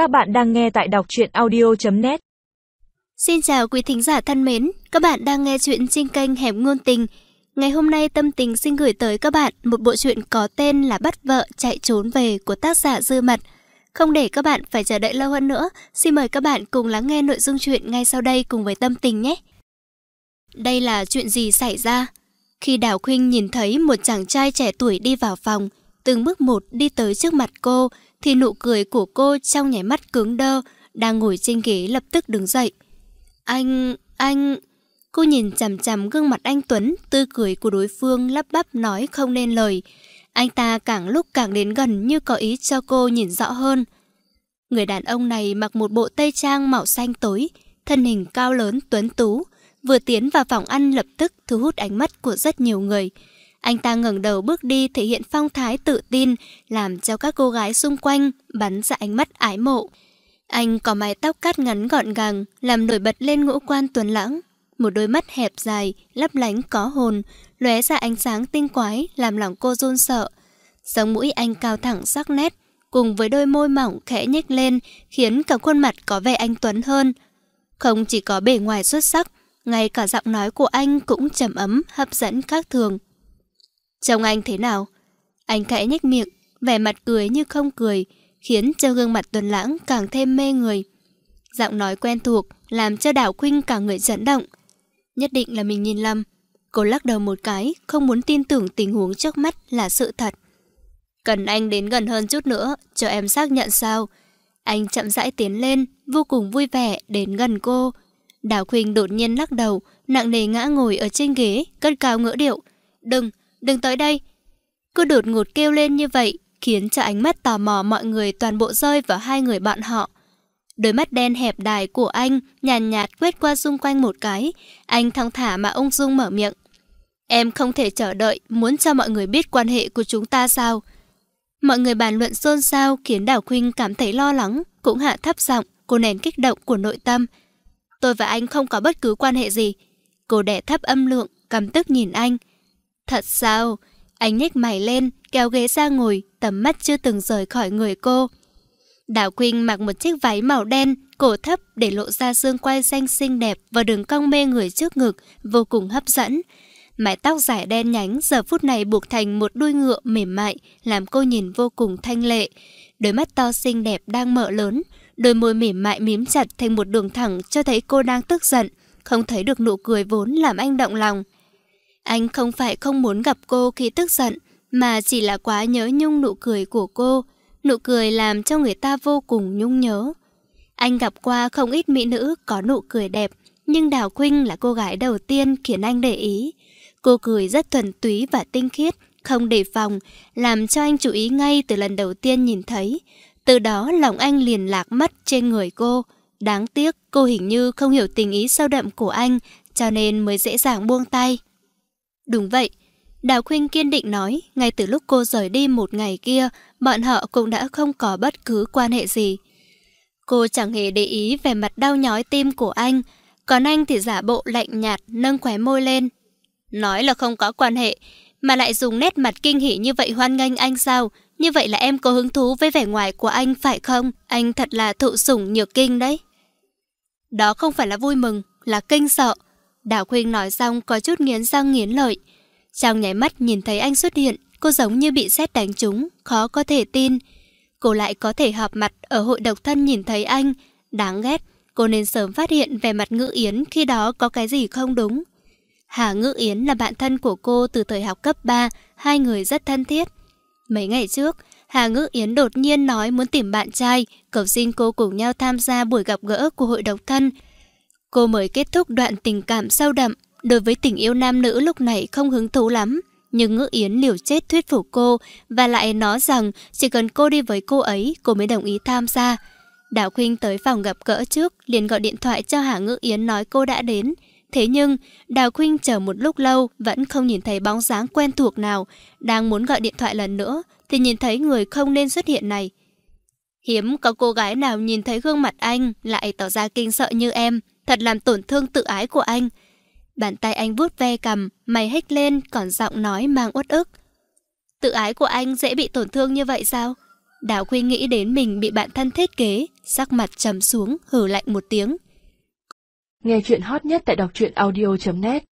Các bạn đang nghe tại đọc truyện audio.net Xin chào quý thính giả thân mến, các bạn đang nghe chuyện trên kênh Hẻm Ngôn Tình. Ngày hôm nay Tâm Tình xin gửi tới các bạn một bộ truyện có tên là Bắt Vợ Chạy Trốn Về của tác giả Dư Mật. Không để các bạn phải chờ đợi lâu hơn nữa, xin mời các bạn cùng lắng nghe nội dung chuyện ngay sau đây cùng với Tâm Tình nhé. Đây là chuyện gì xảy ra? Khi Đào Khuynh nhìn thấy một chàng trai trẻ tuổi đi vào phòng, từng bước một đi tới trước mặt cô, thì nụ cười của cô trong nhảy mắt cứng đơ, đang ngồi trên ghế lập tức đứng dậy. Anh, anh... Cô nhìn chằm chằm gương mặt anh Tuấn, tươi cười của đối phương lắp bắp nói không nên lời. Anh ta càng lúc càng đến gần như có ý cho cô nhìn rõ hơn. Người đàn ông này mặc một bộ tây trang màu xanh tối, thân hình cao lớn tuấn tú, vừa tiến vào phòng ăn lập tức thu hút ánh mắt của rất nhiều người. Anh ta ngẩng đầu bước đi thể hiện phong thái tự tin, làm cho các cô gái xung quanh bắn ra ánh mắt ái mộ. Anh có mái tóc cắt ngắn gọn gàng, làm nổi bật lên ngũ quan tuấn lãng. Một đôi mắt hẹp dài, lấp lánh có hồn, lóe ra ánh sáng tinh quái, làm lòng cô run sợ. Sống mũi anh cao thẳng sắc nét, cùng với đôi môi mỏng khẽ nhếch lên, khiến cả khuôn mặt có vẻ anh Tuấn hơn. Không chỉ có bề ngoài xuất sắc, ngay cả giọng nói của anh cũng trầm ấm, hấp dẫn khác thường. Trông anh thế nào? Anh khẽ nhếch miệng, vẻ mặt cười như không cười, khiến cho gương mặt tuần lãng càng thêm mê người. Giọng nói quen thuộc, làm cho đảo khuynh cả người chấn động. Nhất định là mình nhìn lầm. Cô lắc đầu một cái, không muốn tin tưởng tình huống trước mắt là sự thật. Cần anh đến gần hơn chút nữa, cho em xác nhận sao. Anh chậm rãi tiến lên, vô cùng vui vẻ đến gần cô. Đào Khuynh đột nhiên lắc đầu, nặng nề ngã ngồi ở trên ghế, cất cao ngỡ điệu. Đừng, đừng tới đây. Cô đột ngột kêu lên như vậy, khiến cho ánh mắt tò mò mọi người toàn bộ rơi vào hai người bọn họ. Đôi mắt đen hẹp dài của anh nhàn nhạt, nhạt quét qua xung quanh một cái, anh thong thả mà ông dung mở miệng. Em không thể chờ đợi, muốn cho mọi người biết quan hệ của chúng ta sao? Mọi người bàn luận xôn xao khiến Đào Khuynh cảm thấy lo lắng, cũng hạ thấp giọng, cô nén kích động của nội tâm. Tôi và anh không có bất cứ quan hệ gì. Cô đẻ thấp âm lượng, cầm tức nhìn anh. Thật sao? Anh nhếch mày lên, kéo ghế ra ngồi, tầm mắt chưa từng rời khỏi người cô. Đào Quynh mặc một chiếc váy màu đen, cổ thấp để lộ ra xương quai xanh xinh đẹp và đường cong mê người trước ngực, vô cùng hấp dẫn. Mái tóc dài đen nhánh giờ phút này buộc thành một đuôi ngựa mềm mại, làm cô nhìn vô cùng thanh lệ. Đôi mắt to xinh đẹp đang mở lớn, đôi môi mềm mại mím chặt thành một đường thẳng cho thấy cô đang tức giận, không thấy được nụ cười vốn làm anh động lòng. Anh không phải không muốn gặp cô khi tức giận, mà chỉ là quá nhớ nhung nụ cười của cô. Nụ cười làm cho người ta vô cùng nhung nhớ. Anh gặp qua không ít mỹ nữ có nụ cười đẹp, nhưng Đào Khuynh là cô gái đầu tiên khiến anh để ý. Cô cười rất thuần túy và tinh khiết, không đề phòng, làm cho anh chú ý ngay từ lần đầu tiên nhìn thấy. Từ đó lòng anh liền lạc mất trên người cô. Đáng tiếc cô hình như không hiểu tình ý sâu đậm của anh, cho nên mới dễ dàng buông tay. Đúng vậy, Đào Khuynh kiên định nói, ngay từ lúc cô rời đi một ngày kia, bọn họ cũng đã không có bất cứ quan hệ gì. Cô chẳng hề để ý về mặt đau nhói tim của anh, còn anh thì giả bộ lạnh nhạt, nâng khóe môi lên. Nói là không có quan hệ, mà lại dùng nét mặt kinh hỉ như vậy hoan nghênh anh sao? Như vậy là em có hứng thú với vẻ ngoài của anh phải không? Anh thật là thụ sủng nhược kinh đấy. Đó không phải là vui mừng, là kinh sợ. Đào Khuynh nói xong có chút nghiến răng nghiến lợi. Trong nháy mắt nhìn thấy anh xuất hiện, cô giống như bị xét đánh trúng, khó có thể tin. Cô lại có thể họp mặt ở hội độc thân nhìn thấy anh. Đáng ghét, cô nên sớm phát hiện về mặt ngữ yến khi đó có cái gì không đúng. Hà Ngữ Yến là bạn thân của cô từ thời học cấp 3, hai người rất thân thiết. Mấy ngày trước, Hà Ngữ Yến đột nhiên nói muốn tìm bạn trai, cầu xin cô cùng nhau tham gia buổi gặp gỡ của hội độc thân. Cô mới kết thúc đoạn tình cảm sâu đậm, đối với tình yêu nam nữ lúc này không hứng thú lắm. Nhưng Ngữ Yến liều chết thuyết phục cô và lại nói rằng chỉ cần cô đi với cô ấy, cô mới đồng ý tham gia. Đào Khuynh tới phòng gặp gỡ trước, liền gọi điện thoại cho Hà Ngữ Yến nói cô đã đến. Thế nhưng, Đào Khuynh chờ một lúc lâu vẫn không nhìn thấy bóng dáng quen thuộc nào. Đang muốn gọi điện thoại lần nữa, thì nhìn thấy người không nên xuất hiện này. Hiếm có cô gái nào nhìn thấy gương mặt anh lại tỏ ra kinh sợ như em, thật làm tổn thương tự ái của anh. Bàn tay anh vuốt ve cầm, mày hếch lên còn giọng nói mang uất ức. Tự ái của anh dễ bị tổn thương như vậy sao? Đào Quy nghĩ đến mình bị bạn thân thiết kế, sắc mặt trầm xuống, hử lạnh một tiếng. Nghe chuyện hot nhất tại đọc truyện audio.net